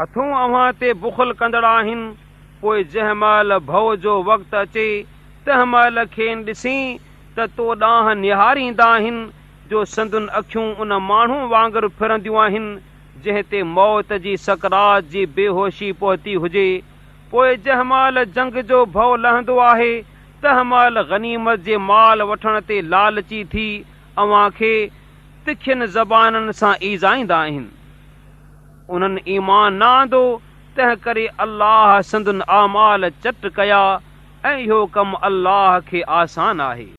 हथूं अव्हां ते बुखल कंदड़ आहिनि पोइ जंहिं महिल भउ जो वक़्तु अचे तंहिं महिल खे ॾिसी त तो ॾांह निहारींदा आहिनि जो संदुनि अखियूं उन माण्हू वांगुरु फिरंदियूं आहिनि जंहिं ते मौत जी सकरात जी बेहोशी पहुती हुजे पोइ जंहिं महिल जंग जो भउ लहंदो आहे तंहिं महिल गनीमत जे माल वठण ते लालची थी अव्हां खे तिखियुनि ज़बाननि सां ईज़ाईंदा आहिनि उन्हनि ईमान न आंदो तंहिं करे अलाह संदन आमाल चट कया ऐं इहो कम अल्लाह खे आसान आहे